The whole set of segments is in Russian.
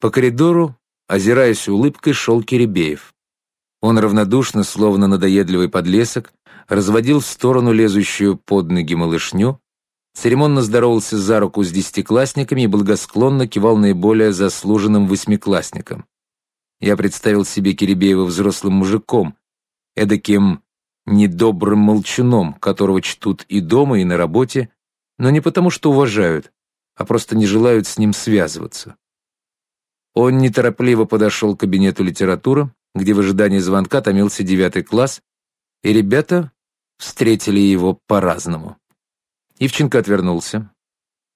По коридору, озираясь улыбкой, шел Киребеев. Он равнодушно, словно надоедливый подлесок, разводил в сторону лезущую под ноги малышню, церемонно здоровался за руку с десятиклассниками и благосклонно кивал наиболее заслуженным восьмиклассникам. Я представил себе Киребеева взрослым мужиком, эдаким недобрым молчуном, которого чтут и дома, и на работе, но не потому, что уважают, а просто не желают с ним связываться. Он неторопливо подошел к кабинету литературы, где в ожидании звонка томился девятый класс, и ребята встретили его по-разному. Ивченко отвернулся.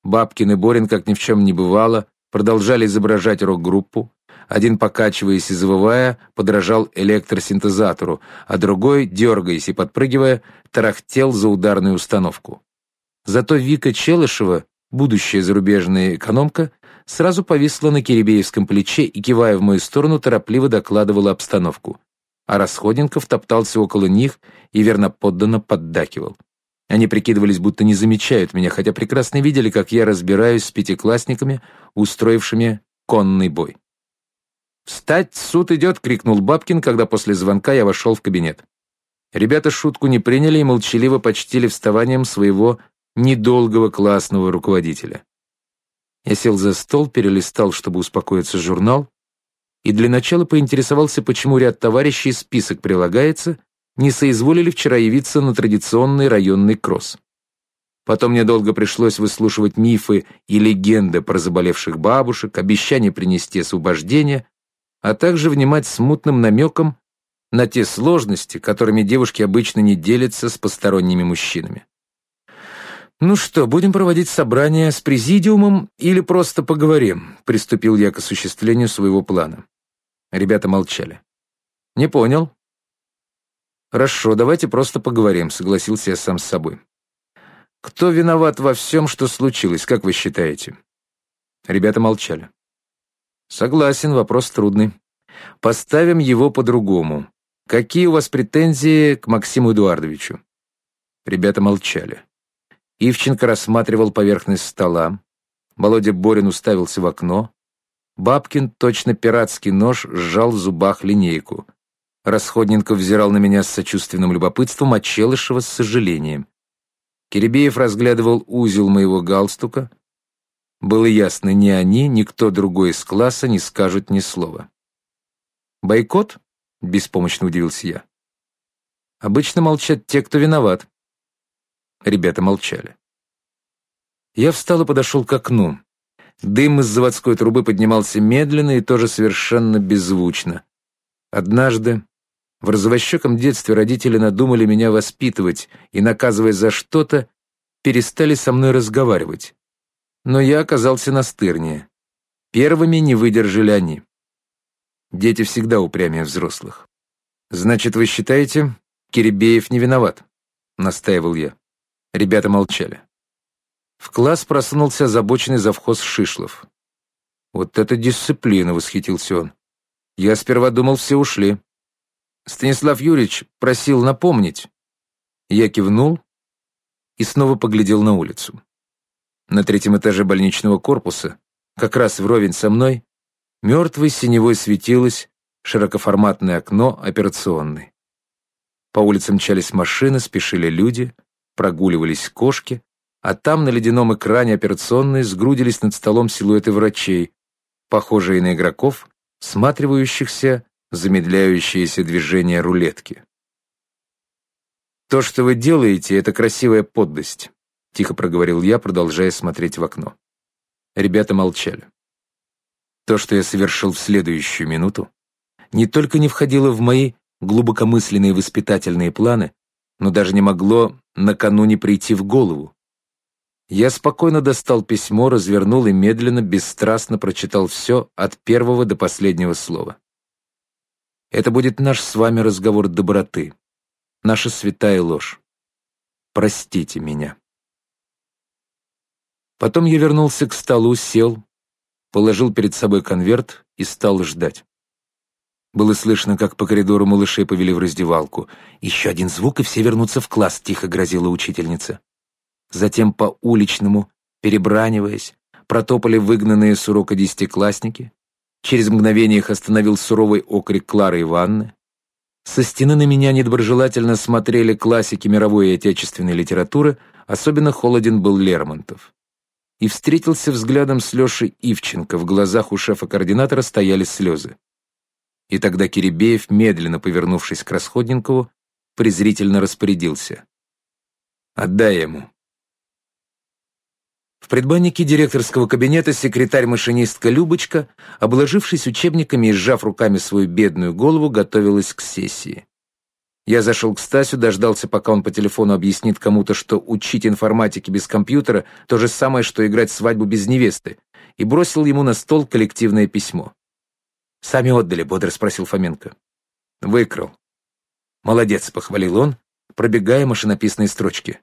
Бабкин и Борин, как ни в чем не бывало, продолжали изображать рок-группу. Один, покачиваясь и завывая, подражал электросинтезатору, а другой, дергаясь и подпрыгивая, тарахтел за ударную установку. Зато Вика Челышева, будущая зарубежная экономка, сразу повисла на Киребеевском плече и, кивая в мою сторону, торопливо докладывала обстановку. А Расходенков топтался около них и верно подданно поддакивал. Они прикидывались, будто не замечают меня, хотя прекрасно видели, как я разбираюсь с пятиклассниками, устроившими конный бой. «Встать, суд идет!» — крикнул Бабкин, когда после звонка я вошел в кабинет. Ребята шутку не приняли и молчаливо почтили вставанием своего недолгого классного руководителя. Я сел за стол, перелистал, чтобы успокоиться, журнал, и для начала поинтересовался, почему ряд товарищей список прилагается, не соизволили вчера явиться на традиционный районный кросс. Потом мне долго пришлось выслушивать мифы и легенды про заболевших бабушек, обещание принести освобождение, а также внимать смутным намеком на те сложности, которыми девушки обычно не делятся с посторонними мужчинами. «Ну что, будем проводить собрание с президиумом или просто поговорим?» Приступил я к осуществлению своего плана. Ребята молчали. «Не понял», «Хорошо, давайте просто поговорим», — согласился я сам с собой. «Кто виноват во всем, что случилось, как вы считаете?» Ребята молчали. «Согласен, вопрос трудный. Поставим его по-другому. Какие у вас претензии к Максиму Эдуардовичу?» Ребята молчали. Ивченко рассматривал поверхность стола. Володя Борин уставился в окно. Бабкин, точно пиратский нож, сжал в зубах линейку. Расходненков взирал на меня с сочувственным любопытством, а Челышева с сожалением. Киребеев разглядывал узел моего галстука. Было ясно, ни они, ни кто другой из класса не скажут ни слова. «Бойкот?» — беспомощно удивился я. «Обычно молчат те, кто виноват». Ребята молчали. Я встал и подошел к окну. Дым из заводской трубы поднимался медленно и тоже совершенно беззвучно. Однажды, в развощеком детстве родители надумали меня воспитывать и, наказывая за что-то, перестали со мной разговаривать. Но я оказался настырнее. Первыми не выдержали они. Дети всегда упрямее взрослых. «Значит, вы считаете, Киребеев не виноват?» — настаивал я. Ребята молчали. В класс просунулся озабоченный завхоз Шишлов. «Вот это дисциплина!» — восхитился он. «Я сперва думал, все ушли. Станислав Юрьевич просил напомнить. Я кивнул и снова поглядел на улицу. На третьем этаже больничного корпуса, как раз вровень со мной, мертвой синевой светилось широкоформатное окно операционной. По улицам мчались машины, спешили люди, прогуливались кошки, а там на ледяном экране операционной сгрудились над столом силуэты врачей, похожие на игроков, сматривающихся замедляющееся движение рулетки. «То, что вы делаете, это красивая поддость», — тихо проговорил я, продолжая смотреть в окно. Ребята молчали. То, что я совершил в следующую минуту, не только не входило в мои глубокомысленные воспитательные планы, но даже не могло накануне прийти в голову. Я спокойно достал письмо, развернул и медленно, бесстрастно прочитал все от первого до последнего слова. Это будет наш с вами разговор доброты, наша святая ложь. Простите меня. Потом я вернулся к столу, сел, положил перед собой конверт и стал ждать. Было слышно, как по коридору малышей повели в раздевалку. «Еще один звук, и все вернутся в класс», — тихо грозила учительница. Затем по уличному, перебраниваясь, протопали выгнанные с урока десятиклассники. Через мгновение их остановил суровый окрик Клары Ивановны. Со стены на меня недоброжелательно смотрели классики мировой и отечественной литературы, особенно холоден был Лермонтов. И встретился взглядом с Лешей Ивченко, в глазах у шефа-координатора стояли слезы. И тогда Киребеев, медленно повернувшись к Расходникову, презрительно распорядился. «Отдай ему». В предбаннике директорского кабинета секретарь-машинистка Любочка, обложившись учебниками и сжав руками свою бедную голову, готовилась к сессии. Я зашел к Стасю, дождался, пока он по телефону объяснит кому-то, что учить информатике без компьютера — то же самое, что играть свадьбу без невесты, и бросил ему на стол коллективное письмо. «Сами отдали», — бодро спросил Фоменко. «Выкрал». «Молодец», — похвалил он, пробегая машинописные строчки.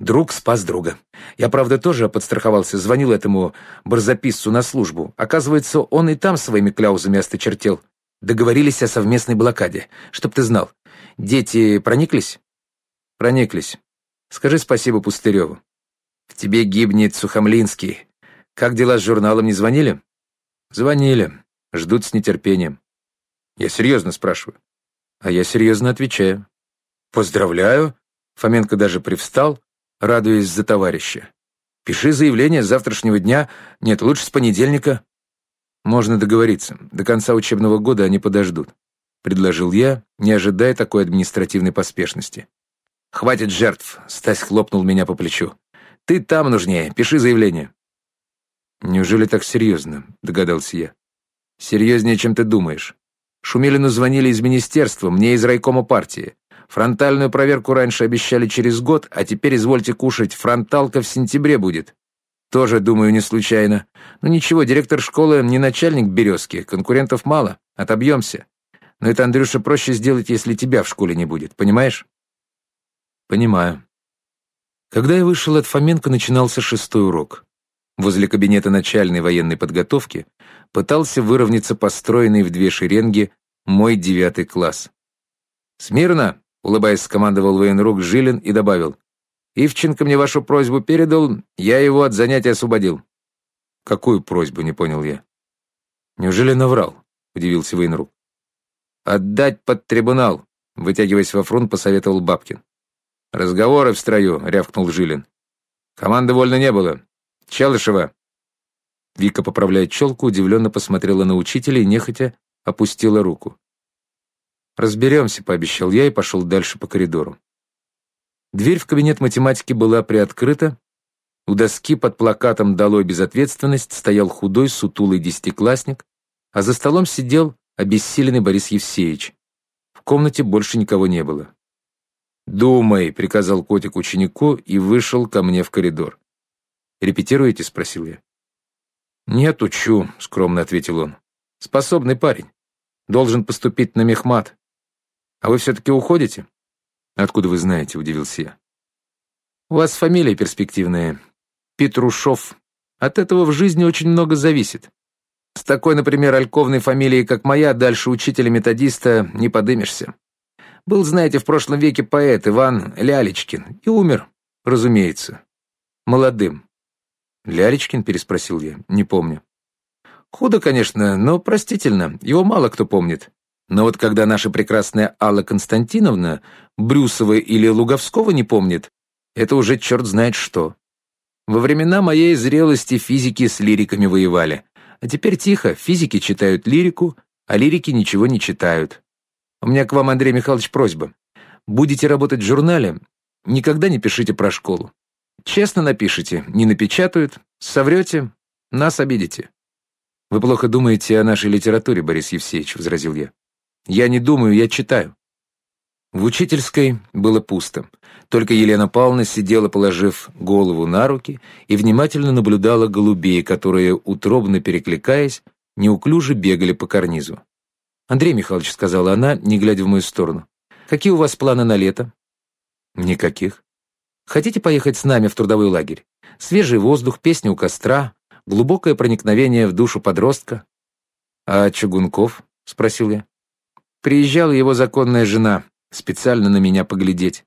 Друг спас друга. Я, правда, тоже подстраховался, звонил этому барзаписцу на службу. Оказывается, он и там своими кляузами осточертел. Договорились о совместной блокаде. Чтоб ты знал. Дети прониклись? Прониклись. Скажи спасибо Пустыреву. В тебе гибнет Сухомлинский. Как дела с журналом, не звонили? Звонили. Ждут с нетерпением. Я серьезно спрашиваю. А я серьезно отвечаю. Поздравляю. Фоменко даже привстал, радуясь за товарища. «Пиши заявление с завтрашнего дня, нет, лучше с понедельника». «Можно договориться. До конца учебного года они подождут», — предложил я, не ожидая такой административной поспешности. «Хватит жертв», — Стась хлопнул меня по плечу. «Ты там нужнее, пиши заявление». «Неужели так серьезно?» — догадался я. «Серьезнее, чем ты думаешь. Шумилину звонили из министерства, мне из райкома партии. Фронтальную проверку раньше обещали через год, а теперь, извольте кушать, фронталка в сентябре будет. Тоже, думаю, не случайно. Ну ничего, директор школы не начальник «Березки», конкурентов мало, отобьемся. Но это, Андрюша, проще сделать, если тебя в школе не будет, понимаешь? Понимаю. Когда я вышел от Фоменко, начинался шестой урок. Возле кабинета начальной военной подготовки пытался выровняться построенный в две шеренги мой девятый класс. «Смирно!» Улыбаясь, скомандовал военрук Жилин и добавил. «Ивченко мне вашу просьбу передал, я его от занятия освободил». «Какую просьбу?» — не понял я. «Неужели наврал?» — удивился военрук. «Отдать под трибунал», — вытягиваясь во фронт, посоветовал Бабкин. «Разговоры в строю», — рявкнул Жилин. «Команды вольно не было. Челышева!» Вика, поправляя челку, удивленно посмотрела на учителя и нехотя опустила руку. «Разберемся», — пообещал я и пошел дальше по коридору. Дверь в кабинет математики была приоткрыта. У доски под плакатом «Долой безответственность» стоял худой, сутулый десятиклассник, а за столом сидел обессиленный Борис Евсеевич. В комнате больше никого не было. «Думай», — приказал котик ученику и вышел ко мне в коридор. «Репетируете?» — спросил я. «Нет, учу», — скромно ответил он. «Способный парень. Должен поступить на мехмат. А вы все-таки уходите?» «Откуда вы знаете?» — удивился я. «У вас фамилия перспективная. Петрушов. От этого в жизни очень много зависит. С такой, например, альковной фамилией, как моя, дальше учителя-методиста не подымешься. Был, знаете, в прошлом веке поэт Иван Лялечкин и умер, разумеется, молодым. «Лялечкин?» — переспросил я. «Не помню». «Худо, конечно, но простительно. Его мало кто помнит. Но вот когда наша прекрасная Алла Константиновна Брюсова или Луговского не помнит, это уже черт знает что. Во времена моей зрелости физики с лириками воевали. А теперь тихо, физики читают лирику, а лирики ничего не читают. У меня к вам, Андрей Михайлович, просьба. Будете работать в журнале, никогда не пишите про школу. Честно напишите, не напечатают, соврете, нас обидите. Вы плохо думаете о нашей литературе, Борис Евсеевич, возразил я. Я не думаю, я читаю. В учительской было пусто. Только Елена Павловна сидела, положив голову на руки, и внимательно наблюдала голубей, которые, утробно перекликаясь, неуклюже бегали по карнизу. «Андрей Михайлович», — сказала она, не глядя в мою сторону, — «какие у вас планы на лето?» «Никаких. Хотите поехать с нами в трудовой лагерь? Свежий воздух, песня у костра, глубокое проникновение в душу подростка». «А Чугунков?» — спросил я. Приезжала его законная жена, специально на меня поглядеть.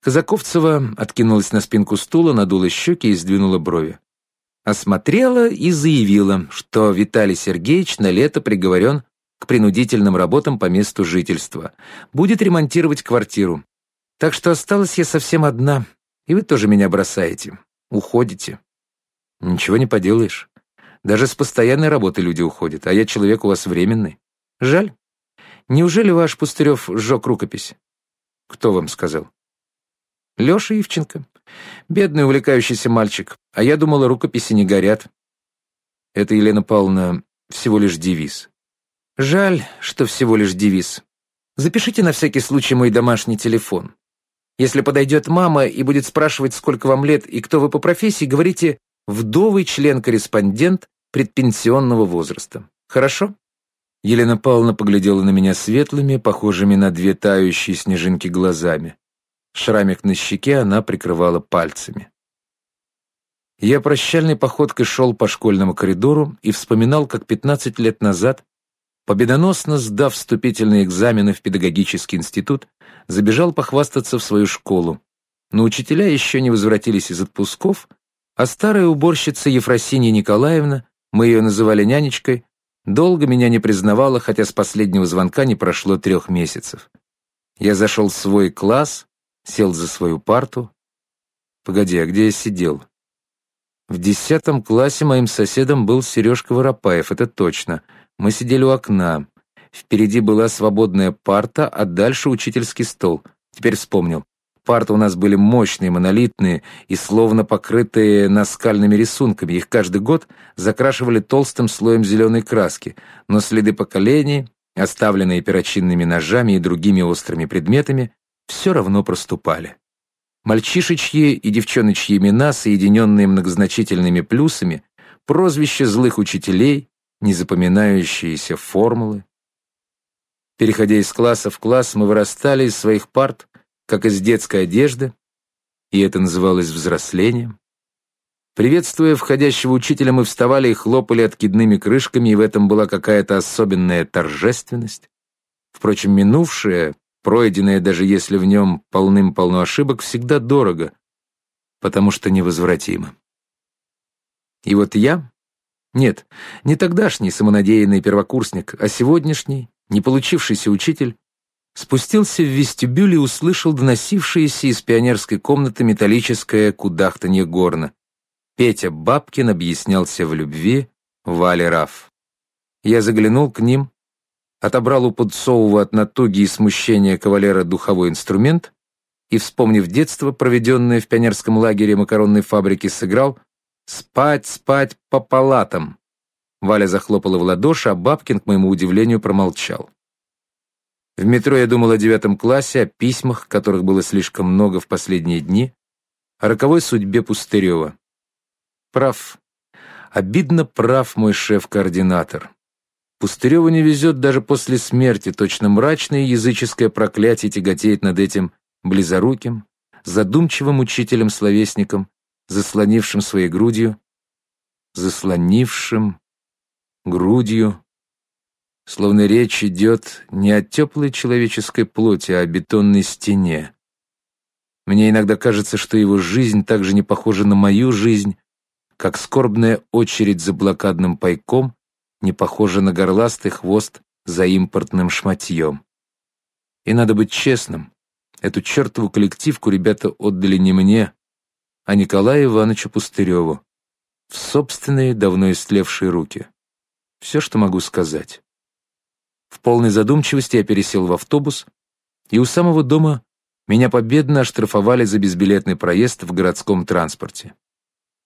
Казаковцева откинулась на спинку стула, надула щеки и сдвинула брови. осмотрела и заявила, что Виталий Сергеевич на лето приговорен к принудительным работам по месту жительства. Будет ремонтировать квартиру. Так что осталась я совсем одна, и вы тоже меня бросаете. Уходите. Ничего не поделаешь. Даже с постоянной работы люди уходят, а я человек у вас временный. Жаль. Неужели ваш Пустырев сжег рукопись? Кто вам сказал? Леша Ивченко. Бедный увлекающийся мальчик. А я думала, рукописи не горят. Это, Елена Павловна, всего лишь девиз. Жаль, что всего лишь девиз. Запишите на всякий случай мой домашний телефон. Если подойдет мама и будет спрашивать, сколько вам лет и кто вы по профессии, говорите «вдовый член-корреспондент предпенсионного возраста». Хорошо? Елена Павловна поглядела на меня светлыми, похожими на две тающие снежинки глазами. Шрамик на щеке она прикрывала пальцами. Я прощальной походкой шел по школьному коридору и вспоминал, как 15 лет назад, победоносно сдав вступительные экзамены в педагогический институт, забежал похвастаться в свою школу. Но учителя еще не возвратились из отпусков, а старая уборщица Ефросинья Николаевна, мы ее называли нянечкой, долго меня не признавала, хотя с последнего звонка не прошло трех месяцев. Я зашел в свой класс, сел за свою парту. Погоди, а где я сидел? В десятом классе моим соседом был Сережка Воропаев, это точно. Мы сидели у окна. Впереди была свободная парта, а дальше учительский стол. Теперь вспомнил. Парты у нас были мощные, монолитные и словно покрытые наскальными рисунками. Их каждый год закрашивали толстым слоем зеленой краски, но следы поколений, оставленные перочинными ножами и другими острыми предметами, все равно проступали. Мальчишечьи и девчоночьи имена, соединенные многозначительными плюсами, прозвища злых учителей, незапоминающиеся формулы, Переходя из класса в класс, мы вырастали из своих парт, как из детской одежды, и это называлось взрослением. Приветствуя входящего учителя, мы вставали и хлопали откидными крышками, и в этом была какая-то особенная торжественность. Впрочем, минувшее, пройденное, даже если в нем полным-полно ошибок, всегда дорого, потому что невозвратимо. И вот я, нет, не тогдашний самонадеянный первокурсник, а сегодняшний, не получившийся учитель, спустился в вестибюль и услышал доносившееся из пионерской комнаты металлическое кудахтанье горна. Петя Бабкин объяснялся в любви Вале Раф. Я заглянул к ним, отобрал у Пудцового от натуги и смущения кавалера духовой инструмент и, вспомнив детство, проведенное в пионерском лагере макаронной фабрики, сыграл «Спать, спать по палатам». Валя захлопала в ладоши, а Бабкин, к моему удивлению, промолчал. В метро я думал о девятом классе, о письмах, которых было слишком много в последние дни, о роковой судьбе Пустырева. Прав. Обидно прав мой шеф-координатор. Пустыреву не везет даже после смерти, точно мрачное языческое проклятие тяготеет над этим близоруким, задумчивым учителем-словесником, заслонившим своей грудью, заслонившим грудью, словно речь идет не о теплой человеческой плоти, а о бетонной стене. Мне иногда кажется, что его жизнь так же не похожа на мою жизнь, как скорбная очередь за блокадным пайком не похожа на горластый хвост за импортным шматьем. И надо быть честным, эту чертову коллективку ребята отдали не мне, а Николаю Ивановичу Пустыреву в собственные давно истлевшие руки. Все, что могу сказать. В полной задумчивости я пересел в автобус, и у самого дома меня победно оштрафовали за безбилетный проезд в городском транспорте.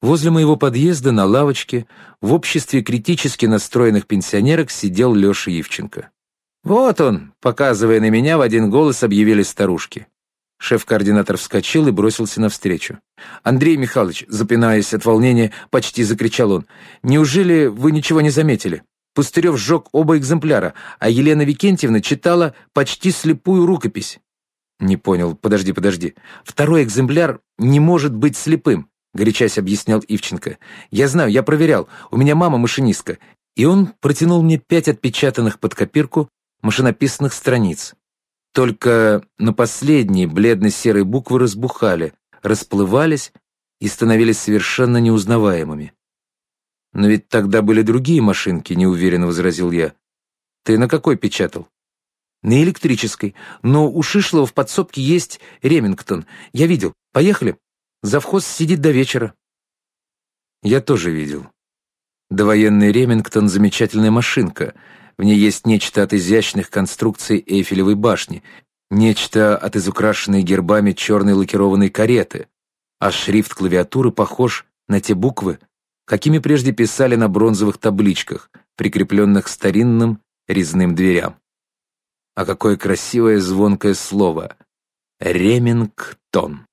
Возле моего подъезда на лавочке в обществе критически настроенных пенсионерок сидел Леша Ивченко. «Вот он!» — показывая на меня, в один голос объявили старушки. Шеф-координатор вскочил и бросился навстречу. «Андрей Михайлович», запинаясь от волнения, почти закричал он, «неужели вы ничего не заметили? Пустырев сжег оба экземпляра, а Елена Викентьевна читала почти слепую рукопись». «Не понял. Подожди, подожди. Второй экземпляр не может быть слепым», горячась объяснял Ивченко. «Я знаю, я проверял. У меня мама машинистка». И он протянул мне пять отпечатанных под копирку машинописных страниц. Только на последние бледно-серые буквы разбухали, расплывались и становились совершенно неузнаваемыми. «Но ведь тогда были другие машинки», — неуверенно возразил я. «Ты на какой печатал?» «На электрической. Но у Шишлова в подсобке есть Ремингтон. Я видел. Поехали. Завхоз сидит до вечера». Я тоже видел. Довоенный Ремингтон — замечательная машинка. В ней есть нечто от изящных конструкций Эйфелевой башни, нечто от изукрашенной гербами черной лакированной кареты, а шрифт клавиатуры похож на те буквы, какими прежде писали на бронзовых табличках, прикрепленных к старинным резным дверям. А какое красивое звонкое слово — Ремингтон.